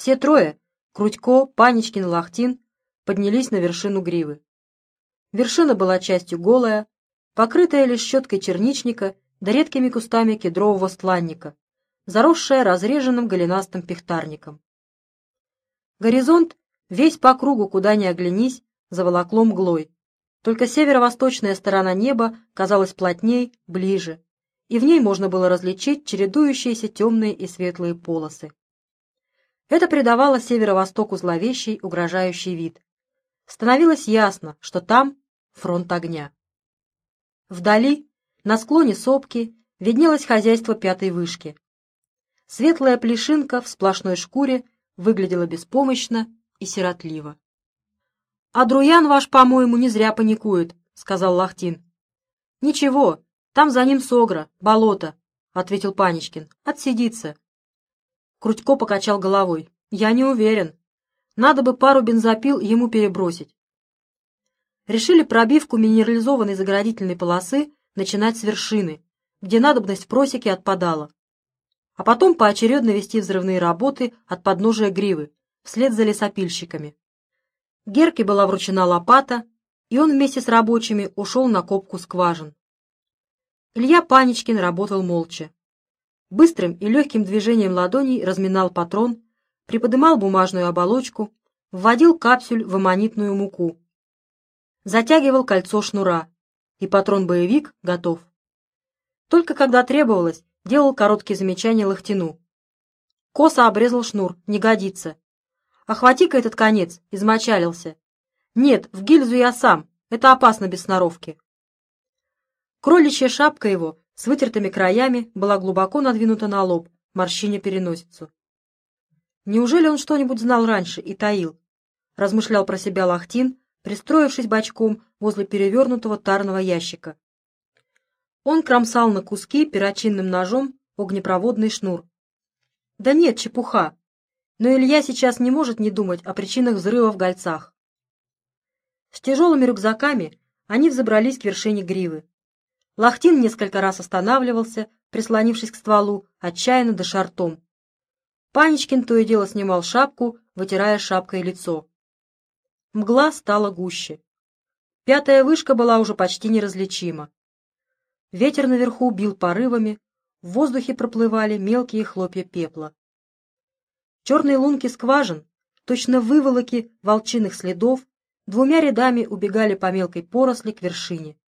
Все трое — Крутько, Паничкин и Лахтин — поднялись на вершину гривы. Вершина была частью голая, покрытая лишь щеткой черничника да редкими кустами кедрового стланника, заросшая разреженным голенастым пихтарником. Горизонт, весь по кругу, куда ни оглянись, заволокло мглой. Только северо-восточная сторона неба казалась плотней, ближе, и в ней можно было различить чередующиеся темные и светлые полосы. Это придавало северо-востоку зловещий, угрожающий вид. Становилось ясно, что там фронт огня. Вдали, на склоне сопки, виднелось хозяйство пятой вышки. Светлая плешинка в сплошной шкуре выглядела беспомощно и сиротливо. — А Друян ваш, по-моему, не зря паникует, — сказал Лахтин. — Ничего, там за ним Согра, болото, — ответил Паничкин. — Отсидится. Крутько покачал головой. — Я не уверен. Надо бы пару бензопил ему перебросить. Решили пробивку минерализованной заградительной полосы начинать с вершины, где надобность в просеке отпадала. А потом поочередно вести взрывные работы от подножия гривы, вслед за лесопильщиками. Герке была вручена лопата, и он вместе с рабочими ушел на копку скважин. Илья Паничкин работал молча. Быстрым и легким движением ладоней разминал патрон, приподымал бумажную оболочку, вводил капсюль в аммонитную муку. Затягивал кольцо шнура, и патрон-боевик готов. Только когда требовалось, делал короткие замечания Лохтину. Косо обрезал шнур, не годится. Охвати-ка этот конец, измочалился. Нет, в гильзу я сам, это опасно без сноровки. Кроличья шапка его с вытертыми краями была глубоко надвинута на лоб, морщине переносицу. Неужели он что-нибудь знал раньше и таил? Размышлял про себя Лахтин, пристроившись бочком возле перевернутого тарного ящика. Он кромсал на куски перочинным ножом огнепроводный шнур. Да нет, чепуха, но Илья сейчас не может не думать о причинах взрыва в гольцах. С тяжелыми рюкзаками они взобрались к вершине гривы. Лахтин несколько раз останавливался, прислонившись к стволу, отчаянно дыша ртом. Паничкин то и дело снимал шапку, вытирая шапкой лицо. Мгла стала гуще. Пятая вышка была уже почти неразличима. Ветер наверху бил порывами, в воздухе проплывали мелкие хлопья пепла. Черные лунки скважин, точно выволоки волчиных следов, двумя рядами убегали по мелкой поросли к вершине.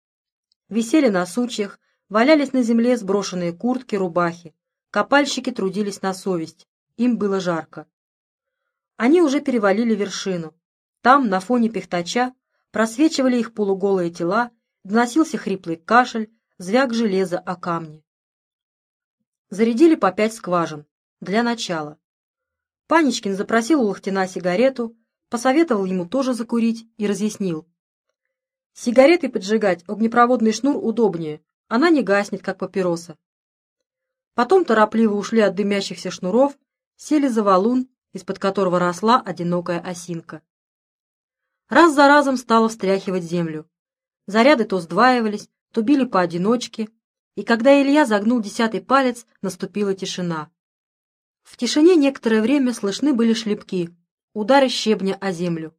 Висели на сучьях, валялись на земле сброшенные куртки, рубахи. Копальщики трудились на совесть, им было жарко. Они уже перевалили вершину. Там, на фоне пихтача, просвечивали их полуголые тела, доносился хриплый кашель, звяк железа о камни. Зарядили по пять скважин, для начала. Паничкин запросил у Лохтина сигарету, посоветовал ему тоже закурить и разъяснил. Сигаретой поджигать огнепроводный шнур удобнее, она не гаснет, как папироса. Потом торопливо ушли от дымящихся шнуров, сели за валун, из-под которого росла одинокая осинка. Раз за разом стало встряхивать землю. Заряды то сдваивались, то били поодиночке, и когда Илья загнул десятый палец, наступила тишина. В тишине некоторое время слышны были шлепки, удары щебня о землю.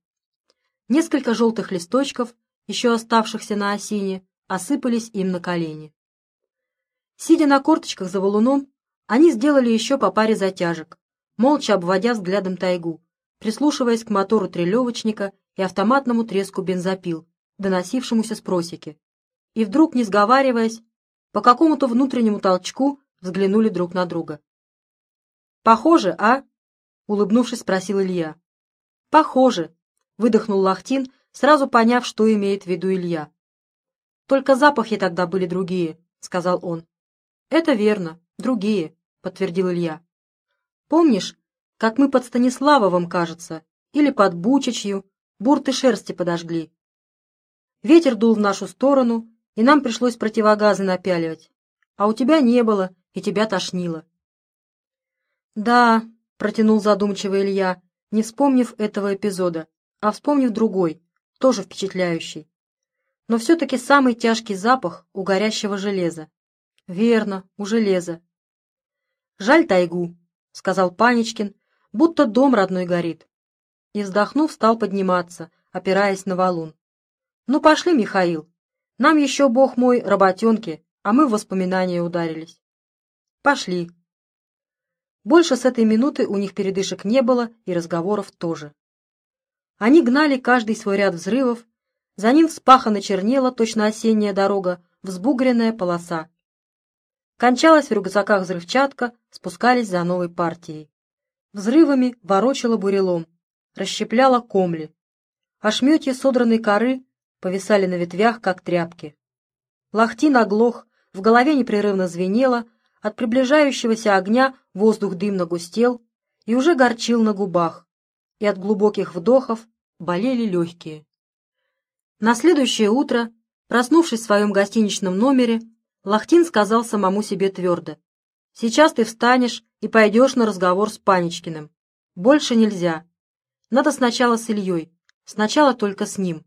Несколько желтых листочков, еще оставшихся на осине, осыпались им на колени. Сидя на корточках за валуном, они сделали еще по паре затяжек, молча обводя взглядом тайгу, прислушиваясь к мотору трелевочника и автоматному треску бензопил, доносившемуся с просеки. И вдруг, не сговариваясь, по какому-то внутреннему толчку взглянули друг на друга. «Похоже, а?» — улыбнувшись, спросил Илья. «Похоже», — выдохнул Лахтин, сразу поняв, что имеет в виду Илья. «Только запахи тогда были другие», — сказал он. «Это верно, другие», — подтвердил Илья. «Помнишь, как мы под Станиславовым, кажется, или под Бучачью, бурты шерсти подожгли? Ветер дул в нашу сторону, и нам пришлось противогазы напяливать, а у тебя не было, и тебя тошнило. «Да», — протянул задумчиво Илья, не вспомнив этого эпизода, а вспомнив другой, тоже впечатляющий. Но все-таки самый тяжкий запах у горящего железа. Верно, у железа. «Жаль тайгу», — сказал Паничкин, будто дом родной горит. И, вздохнув, стал подниматься, опираясь на валун. «Ну, пошли, Михаил. Нам еще, бог мой, работенки, а мы в воспоминания ударились». «Пошли». Больше с этой минуты у них передышек не было и разговоров тоже. Они гнали каждый свой ряд взрывов, за ним вспахано чернела точно осенняя дорога, взбугренная полоса. Кончалась в рюкзаках взрывчатка, спускались за новой партией. Взрывами ворочало бурелом, расщепляло комли. Ошметья содранной коры повисали на ветвях, как тряпки. Лахтин оглох, в голове непрерывно звенело, от приближающегося огня воздух дымно густел и уже горчил на губах, и от глубоких вдохов болели легкие. На следующее утро, проснувшись в своем гостиничном номере, Лахтин сказал самому себе твердо. «Сейчас ты встанешь и пойдешь на разговор с Паничкиным. Больше нельзя. Надо сначала с Ильей, сначала только с ним».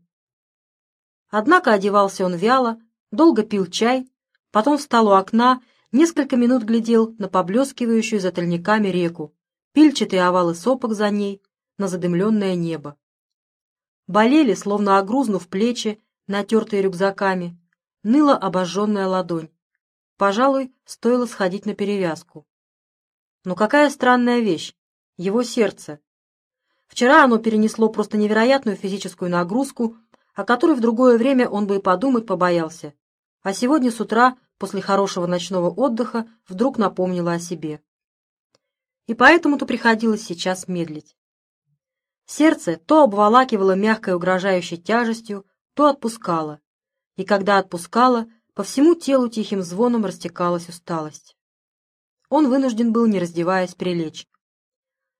Однако одевался он вяло, долго пил чай, потом встал у окна, несколько минут глядел на поблескивающую за тальниками реку, пильчатые овалы сопок за ней, на задымленное небо. Болели, словно огрузнув плечи, натертые рюкзаками, ныла обожженная ладонь. Пожалуй, стоило сходить на перевязку. Но какая странная вещь! Его сердце. Вчера оно перенесло просто невероятную физическую нагрузку, о которой в другое время он бы и подумать побоялся. А сегодня с утра, после хорошего ночного отдыха, вдруг напомнило о себе. И поэтому-то приходилось сейчас медлить. Сердце то обволакивало мягкой угрожающей тяжестью, то отпускало. И когда отпускало, по всему телу тихим звоном растекалась усталость. Он вынужден был, не раздеваясь, прилечь.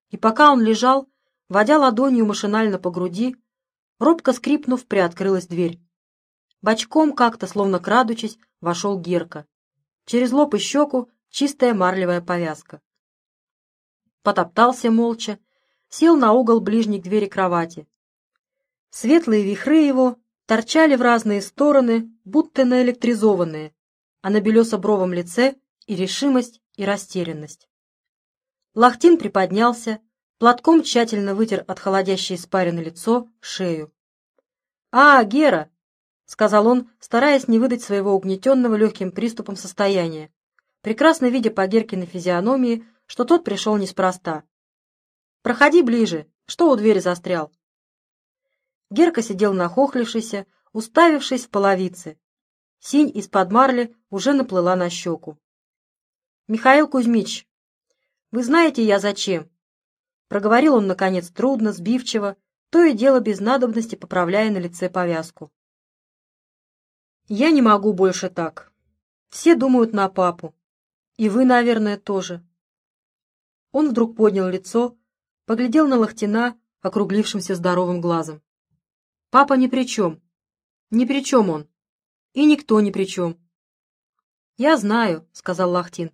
И пока он лежал, водя ладонью машинально по груди, робко скрипнув, приоткрылась дверь. Бочком как-то, словно крадучись, вошел Герка. Через лоб и щеку чистая марлевая повязка. Потоптался молча, сел на угол ближней к двери кровати. Светлые вихры его торчали в разные стороны, будто наэлектризованные, а на белесо-бровом лице и решимость, и растерянность. Лахтин приподнялся, платком тщательно вытер от холодящей испарины лицо, шею. «А, Гера!» — сказал он, стараясь не выдать своего угнетенного легким приступом состояния, прекрасно видя по Геркиной физиономии, что тот пришел неспроста. Проходи ближе. Что у двери застрял?» Герка сидел нахохлившийся, уставившись в половице. Синь из-под марли уже наплыла на щеку. «Михаил Кузьмич, вы знаете я зачем?» Проговорил он, наконец, трудно, сбивчиво, то и дело без надобности, поправляя на лице повязку. «Я не могу больше так. Все думают на папу. И вы, наверное, тоже». Он вдруг поднял лицо, поглядел на Лохтина округлившимся здоровым глазом. «Папа ни при чем. Ни при чем он. И никто ни при чем». «Я знаю», — сказал Лахтин.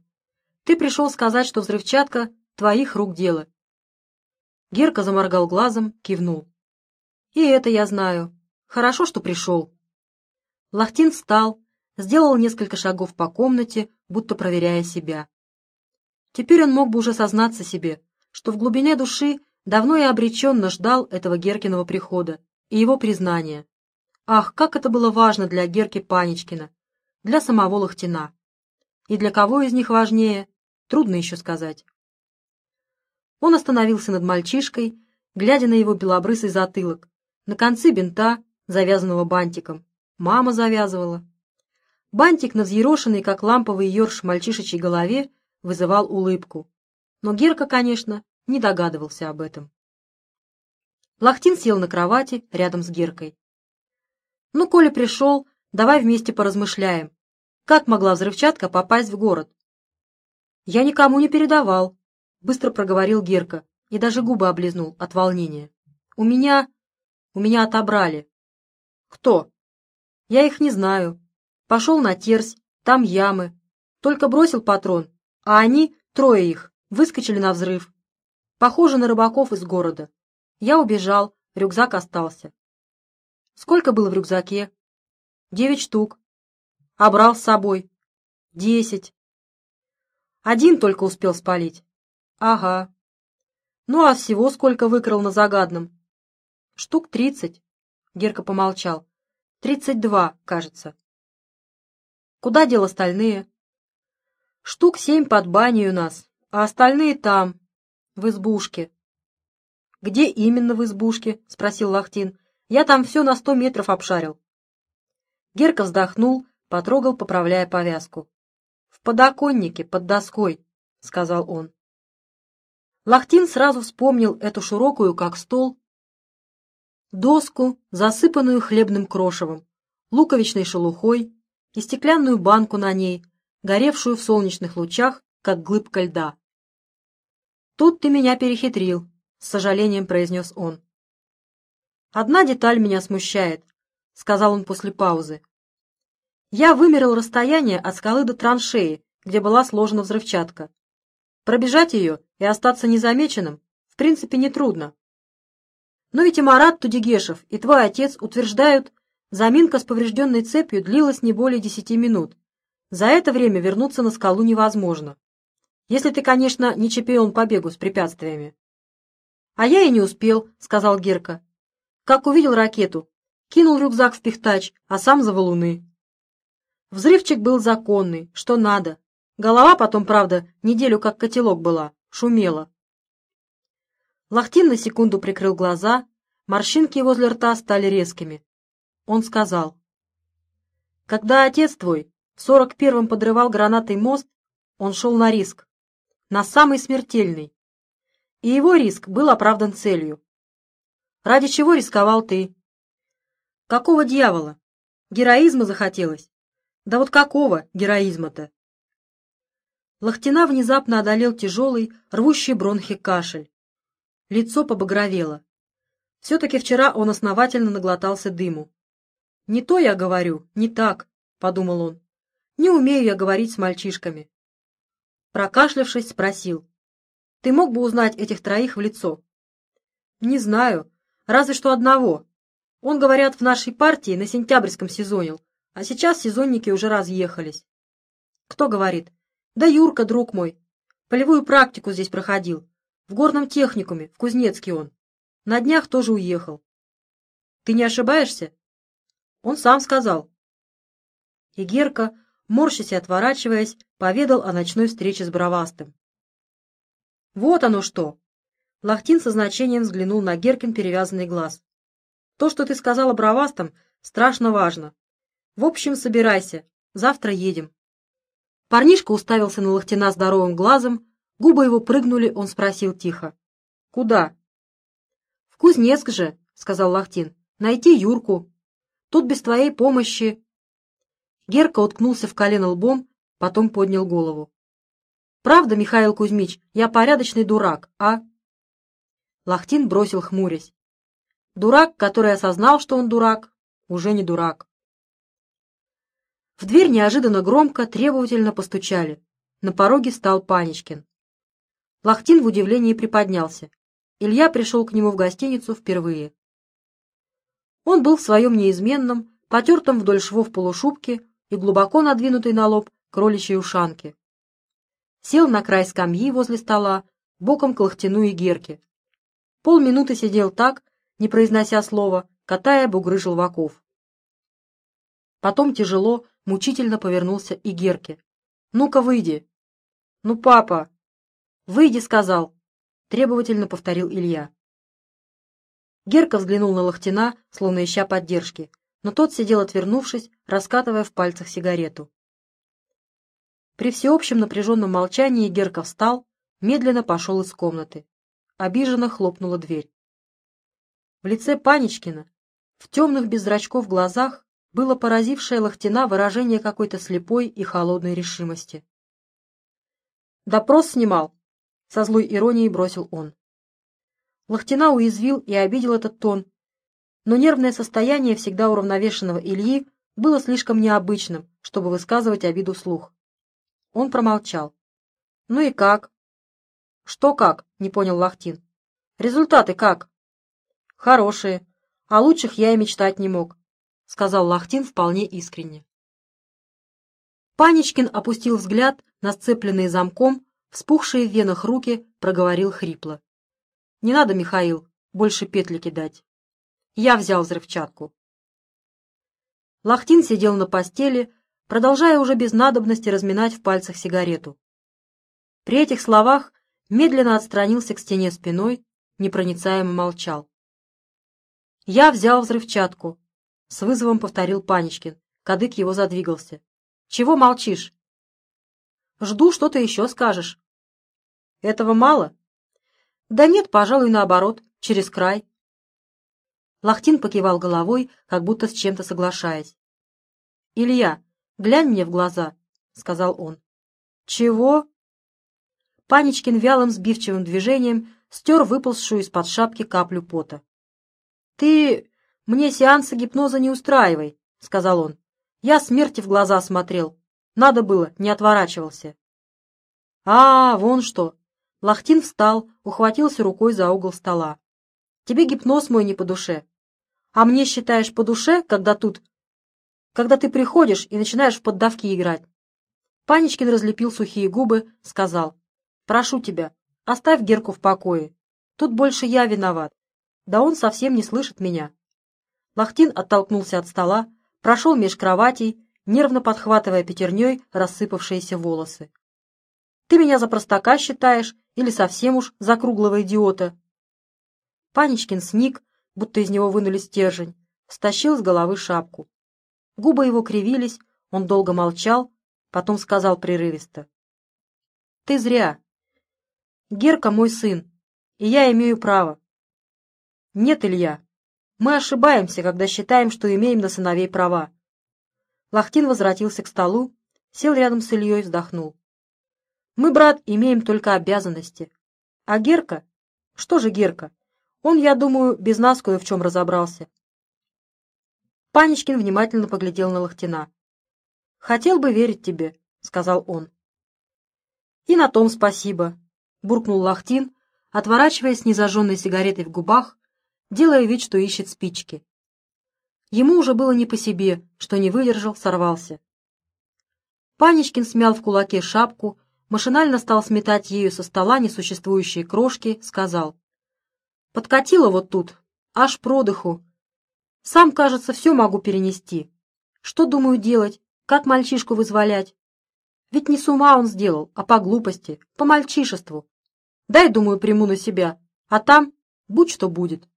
«Ты пришел сказать, что взрывчатка — твоих рук дело». Герка заморгал глазом, кивнул. «И это я знаю. Хорошо, что пришел». Лахтин встал, сделал несколько шагов по комнате, будто проверяя себя. Теперь он мог бы уже сознаться себе, что в глубине души давно и обреченно ждал этого Геркиного прихода и его признания. Ах, как это было важно для Герки Паничкина, для самого Лохтина. И для кого из них важнее, трудно еще сказать. Он остановился над мальчишкой, глядя на его белобрысый затылок, на концы бинта, завязанного бантиком. Мама завязывала. Бантик на взъерошенной, как ламповый ерш мальчишечьей голове, вызывал улыбку. Но Герка, конечно, не догадывался об этом. Лахтин сел на кровати рядом с Геркой. «Ну, Коля пришел, давай вместе поразмышляем. Как могла взрывчатка попасть в город?» «Я никому не передавал», — быстро проговорил Герка и даже губы облизнул от волнения. «У меня... у меня отобрали». «Кто?» «Я их не знаю. Пошел на терсь, там ямы. Только бросил патрон, а они, трое их, Выскочили на взрыв. Похоже на рыбаков из города. Я убежал, рюкзак остался. Сколько было в рюкзаке? Девять штук. А брал с собой? Десять. Один только успел спалить. Ага. Ну а всего сколько выкрал на загадном? Штук тридцать. Герка помолчал. Тридцать два, кажется. Куда дел остальные? Штук семь под баней у нас, а остальные там, в избушке. Где именно в избушке? Спросил Лахтин. Я там все на сто метров обшарил. Герка вздохнул, потрогал, поправляя повязку. «В подоконнике, под доской», — сказал он. Лахтин сразу вспомнил эту широкую, как стол, доску, засыпанную хлебным крошевом, луковичной шелухой и стеклянную банку на ней, горевшую в солнечных лучах, как глыбка льда. «Тут ты меня перехитрил», — с сожалением произнес он. «Одна деталь меня смущает», — сказал он после паузы. «Я вымерил расстояние от скалы до траншеи, где была сложена взрывчатка. Пробежать ее и остаться незамеченным в принципе нетрудно. Но ведь и Марат Тудигешев, и твой отец утверждают, заминка с поврежденной цепью длилась не более десяти минут. За это время вернуться на скалу невозможно. Если ты, конечно, не чемпион по бегу с препятствиями. — А я и не успел, — сказал Герка. Как увидел ракету, кинул рюкзак в пихтач, а сам за валуны. Взрывчик был законный, что надо. Голова потом, правда, неделю как котелок была, шумела. Лахтин на секунду прикрыл глаза, морщинки возле рта стали резкими. Он сказал, «Когда отец твой в сорок первом подрывал гранатой мост, он шел на риск, на самый смертельный, и его риск был оправдан целью. Ради чего рисковал ты? Какого дьявола? Героизма захотелось? Да вот какого героизма-то? Лохтина внезапно одолел тяжелый, рвущий бронхи кашель. Лицо побагровело. Все-таки вчера он основательно наглотался дыму. «Не то я говорю, не так», — подумал он. «Не умею я говорить с мальчишками». Прокашлявшись, спросил. «Ты мог бы узнать этих троих в лицо?» «Не знаю. Разве что одного. Он, говорят, в нашей партии на сентябрьском сезонил, а сейчас сезонники уже разъехались. Кто говорит? Да Юрка, друг мой. Полевую практику здесь проходил. В горном техникуме, в Кузнецке он. На днях тоже уехал. Ты не ошибаешься? Он сам сказал. И Герка, морщась и отворачиваясь, поведал о ночной встрече с Бравастым. Вот оно что! Лахтин со значением взглянул на Геркин перевязанный глаз. «То, что ты сказала бравастам, страшно важно. В общем, собирайся. Завтра едем». Парнишка уставился на Лахтина здоровым глазом, губы его прыгнули, он спросил тихо. «Куда?» «В Кузнецк же», — сказал Лахтин. «Найти Юрку. Тут без твоей помощи...» Герка уткнулся в колено лбом, потом поднял голову. «Правда, Михаил Кузьмич, я порядочный дурак, а?» Лахтин бросил, хмурясь. Дурак, который осознал, что он дурак, уже не дурак. В дверь неожиданно громко, требовательно постучали. На пороге стал Паничкин. Лахтин в удивлении приподнялся. Илья пришел к нему в гостиницу впервые. Он был в своем неизменном, потертом вдоль швов полушубке и глубоко надвинутой на лоб кроличьей ушанке. Сел на край скамьи возле стола, боком к Лахтину и Герке, Полминуты сидел так, не произнося слова, катая бугры желваков. Потом тяжело, мучительно повернулся и Герке. «Ну-ка, выйди!» «Ну, папа!» «Выйди!» — сказал. Требовательно повторил Илья. Герка взглянул на Лохтина, словно ища поддержки, но тот сидел отвернувшись, раскатывая в пальцах сигарету. При всеобщем напряженном молчании Герка встал, медленно пошел из комнаты. Обиженно хлопнула дверь. В лице Паничкина, в темных без зрачков глазах, было поразившее Лохтина выражение какой-то слепой и холодной решимости. «Допрос снимал», — со злой иронией бросил он. Лохтина уязвил и обидел этот тон, но нервное состояние всегда уравновешенного Ильи было слишком необычным, чтобы высказывать обиду вслух. Он промолчал. «Ну и как?» «Что как?» — не понял Лахтин. «Результаты как?» «Хорошие. А лучших я и мечтать не мог», — сказал Лахтин вполне искренне. Паничкин опустил взгляд на сцепленные замком, вспухшие в венах руки, проговорил хрипло. Не надо, Михаил, больше петли кидать. Я взял взрывчатку. Лахтин сидел на постели, продолжая уже без надобности разминать в пальцах сигарету. При этих словах медленно отстранился к стене спиной, непроницаемо молчал. «Я взял взрывчатку», — с вызовом повторил Паничкин. Кадык его задвигался. «Чего молчишь?» «Жду, что ты еще скажешь». «Этого мало?» «Да нет, пожалуй, наоборот, через край». Лахтин покивал головой, как будто с чем-то соглашаясь. «Илья, глянь мне в глаза», — сказал он. «Чего?» Паничкин вялым сбивчивым движением стер выползшую из-под шапки каплю пота. «Ты мне сеансы гипноза не устраивай», — сказал он. «Я смерти в глаза смотрел. Надо было, не отворачивался». «А, вон что!» Лахтин встал, ухватился рукой за угол стола. «Тебе гипноз мой не по душе. А мне считаешь по душе, когда тут... Когда ты приходишь и начинаешь в поддавки играть?» Паничкин разлепил сухие губы, сказал. «Прошу тебя, оставь Герку в покое. Тут больше я виноват. Да он совсем не слышит меня». Лахтин оттолкнулся от стола, прошел меж кроватей, нервно подхватывая пятерней рассыпавшиеся волосы. «Ты меня за простака считаешь или совсем уж за круглого идиота?» Паничкин сник, будто из него вынули стержень, стащил с головы шапку. Губы его кривились, он долго молчал, потом сказал прерывисто. «Ты зря. Герка мой сын, и я имею право». «Нет, Илья, мы ошибаемся, когда считаем, что имеем на сыновей права». Лахтин возвратился к столу, сел рядом с Ильей и вздохнул. «Мы, брат, имеем только обязанности. А Герка? Что же Герка? Он, я думаю, без нас кое в чем разобрался. Паничкин внимательно поглядел на Лохтина. «Хотел бы верить тебе», — сказал он. «И на том спасибо», — буркнул Лохтин, отворачиваясь с незажженной сигаретой в губах, делая вид, что ищет спички. Ему уже было не по себе, что не выдержал, сорвался. Паничкин смял в кулаке шапку, машинально стал сметать ею со стола несуществующие крошки, сказал. Подкатило вот тут, аж продыху. Сам, кажется, все могу перенести. Что думаю делать? Как мальчишку вызволять? Ведь не с ума он сделал, а по глупости, по мальчишеству. Дай, думаю, приму на себя, а там будь что будет.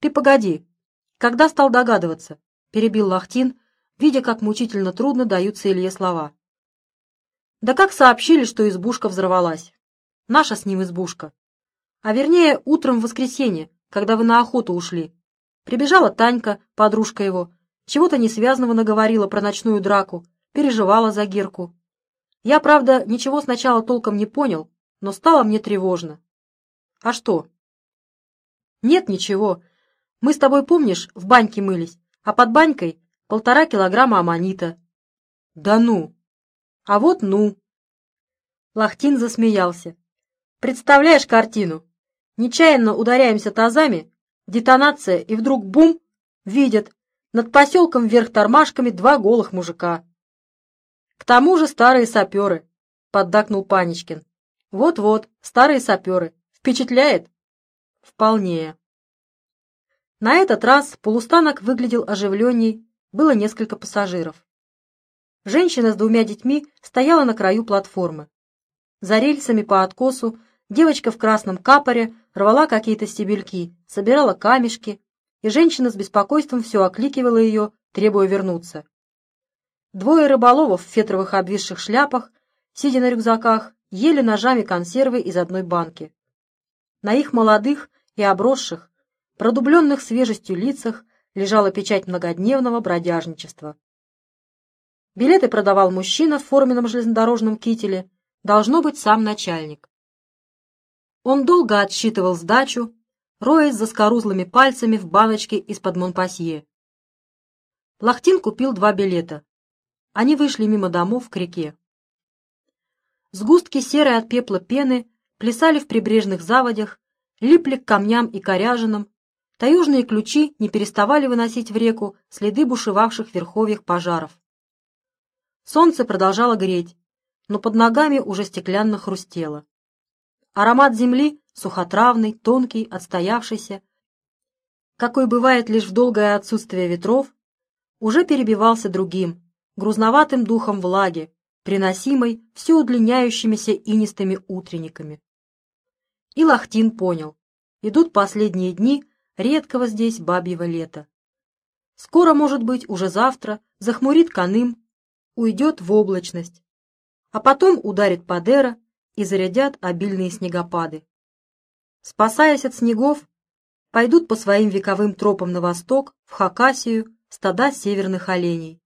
Ты погоди. Когда стал догадываться? Перебил Лахтин, видя, как мучительно трудно даются Илье слова. Да как сообщили, что избушка взорвалась? Наша с ним избушка. А вернее, утром в воскресенье, когда вы на охоту ушли. Прибежала Танька, подружка его, чего-то несвязанного наговорила про ночную драку, переживала за Герку. Я, правда, ничего сначала толком не понял, но стало мне тревожно. А что? Нет ничего. Мы с тобой, помнишь, в баньке мылись, а под банькой полтора килограмма аммонита. Да ну! А вот ну! Лахтин засмеялся. Представляешь картину? Нечаянно ударяемся тазами, детонация, и вдруг бум, видят, над поселком вверх тормашками два голых мужика. К тому же старые саперы, поддакнул Паничкин. Вот-вот, старые саперы. Впечатляет? Вполне. На этот раз полустанок выглядел оживленней, было несколько пассажиров. Женщина с двумя детьми стояла на краю платформы. За рельсами по откосу Девочка в красном капоре рвала какие-то стебельки, собирала камешки, и женщина с беспокойством все окликивала ее, требуя вернуться. Двое рыболовов в фетровых обвисших шляпах, сидя на рюкзаках, ели ножами консервы из одной банки. На их молодых и обросших, продубленных свежестью лицах лежала печать многодневного бродяжничества. Билеты продавал мужчина в форменном железнодорожном кителе, должно быть сам начальник. Он долго отсчитывал сдачу, роясь за скорузлыми пальцами в баночке из-под Монпасье. Лахтин купил два билета. Они вышли мимо домов к реке. Сгустки серой от пепла пены плясали в прибрежных заводях, липли к камням и коряжинам, таежные ключи не переставали выносить в реку следы бушевавших верховьях пожаров. Солнце продолжало греть, но под ногами уже стеклянно хрустело. Аромат земли, сухотравный, тонкий, отстоявшийся, какой бывает лишь в долгое отсутствие ветров, уже перебивался другим, грузноватым духом влаги, приносимой все удлиняющимися инистыми утренниками. И Лахтин понял, идут последние дни редкого здесь бабьего лета. Скоро, может быть, уже завтра, захмурит Каным, уйдет в облачность, а потом ударит Падера и зарядят обильные снегопады. Спасаясь от снегов, пойдут по своим вековым тропам на восток, в Хакасию, стада северных оленей.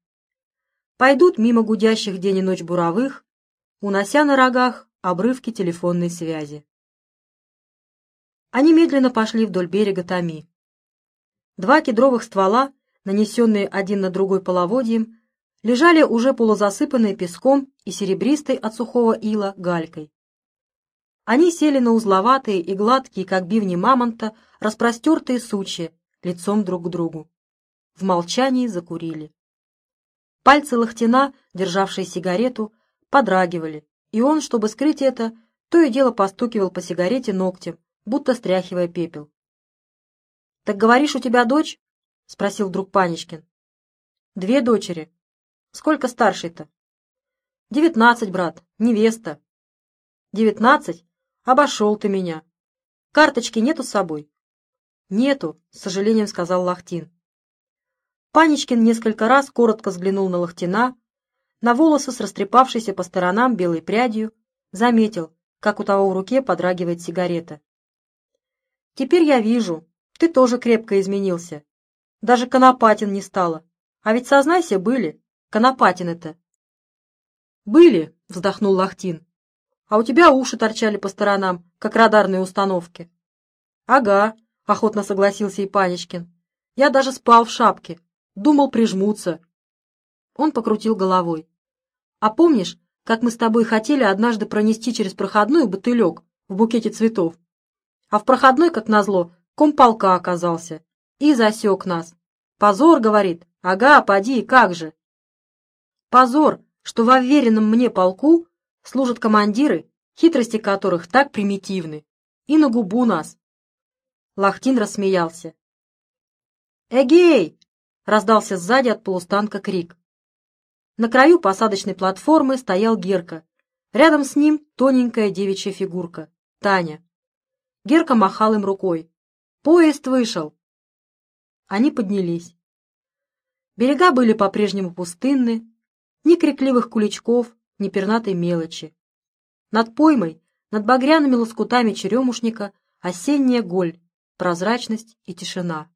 Пойдут мимо гудящих день и ночь буровых, унося на рогах обрывки телефонной связи. Они медленно пошли вдоль берега Томи. Два кедровых ствола, нанесенные один на другой половодьем, лежали уже полузасыпанные песком и серебристой от сухого ила галькой. Они сели на узловатые и гладкие, как бивни мамонта, распростертые сучья, лицом друг к другу. В молчании закурили. Пальцы Лохтина, державшие сигарету, подрагивали, и он, чтобы скрыть это, то и дело постукивал по сигарете ногтем, будто стряхивая пепел. — Так говоришь, у тебя дочь? — спросил вдруг Паничкин. — Две дочери. Сколько старшей-то? — Девятнадцать, брат, невеста. — Девятнадцать? Обошел ты меня. Карточки нету с собой? — Нету, — с сожалением сказал Лахтин. Паничкин несколько раз коротко взглянул на Лахтина, на волосы с растрепавшейся по сторонам белой прядью, заметил, как у того в руке подрагивает сигарета. «Теперь я вижу, ты тоже крепко изменился. Даже Конопатин не стало. А ведь, сознайся, были. Конопатины-то». «Были», — вздохнул Лахтин. «А у тебя уши торчали по сторонам, как радарные установки». «Ага», — охотно согласился и Паничкин. «Я даже спал в шапке, Думал, прижмутся. Он покрутил головой. А помнишь, как мы с тобой хотели однажды пронести через проходную бутылек в букете цветов? А в проходной, как назло, комполка оказался. И засек нас. Позор, говорит. Ага, поди, как же. Позор, что во веренном мне полку служат командиры, хитрости которых так примитивны. И на губу нас. Лахтин рассмеялся. «Эгей, Раздался сзади от полустанка крик. На краю посадочной платформы стоял Герка. Рядом с ним тоненькая девичья фигурка. Таня. Герка махал им рукой. «Поезд вышел!» Они поднялись. Берега были по-прежнему пустынны, ни крикливых куличков, ни пернатой мелочи. Над поймой, над багряными лоскутами черемушника осенняя голь, прозрачность и тишина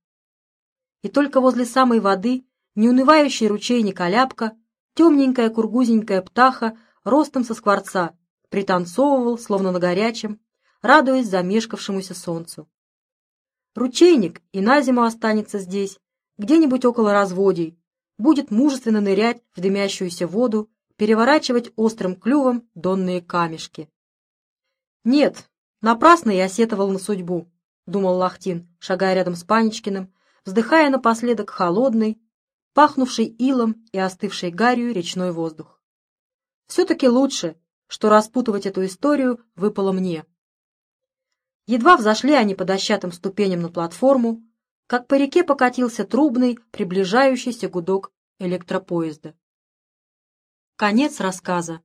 и только возле самой воды неунывающий ручейник Аляпка, темненькая кургузенькая птаха ростом со скворца, пританцовывал, словно на горячем, радуясь замешкавшемуся солнцу. Ручейник и на зиму останется здесь, где-нибудь около разводий, будет мужественно нырять в дымящуюся воду, переворачивать острым клювом донные камешки. «Нет, напрасно я сетовал на судьбу», — думал Лахтин, шагая рядом с Паничкиным, вздыхая напоследок холодный, пахнувший илом и остывшей гарью речной воздух. Все-таки лучше, что распутывать эту историю выпало мне. Едва взошли они по дощатым ступеням на платформу, как по реке покатился трубный, приближающийся гудок электропоезда. Конец рассказа.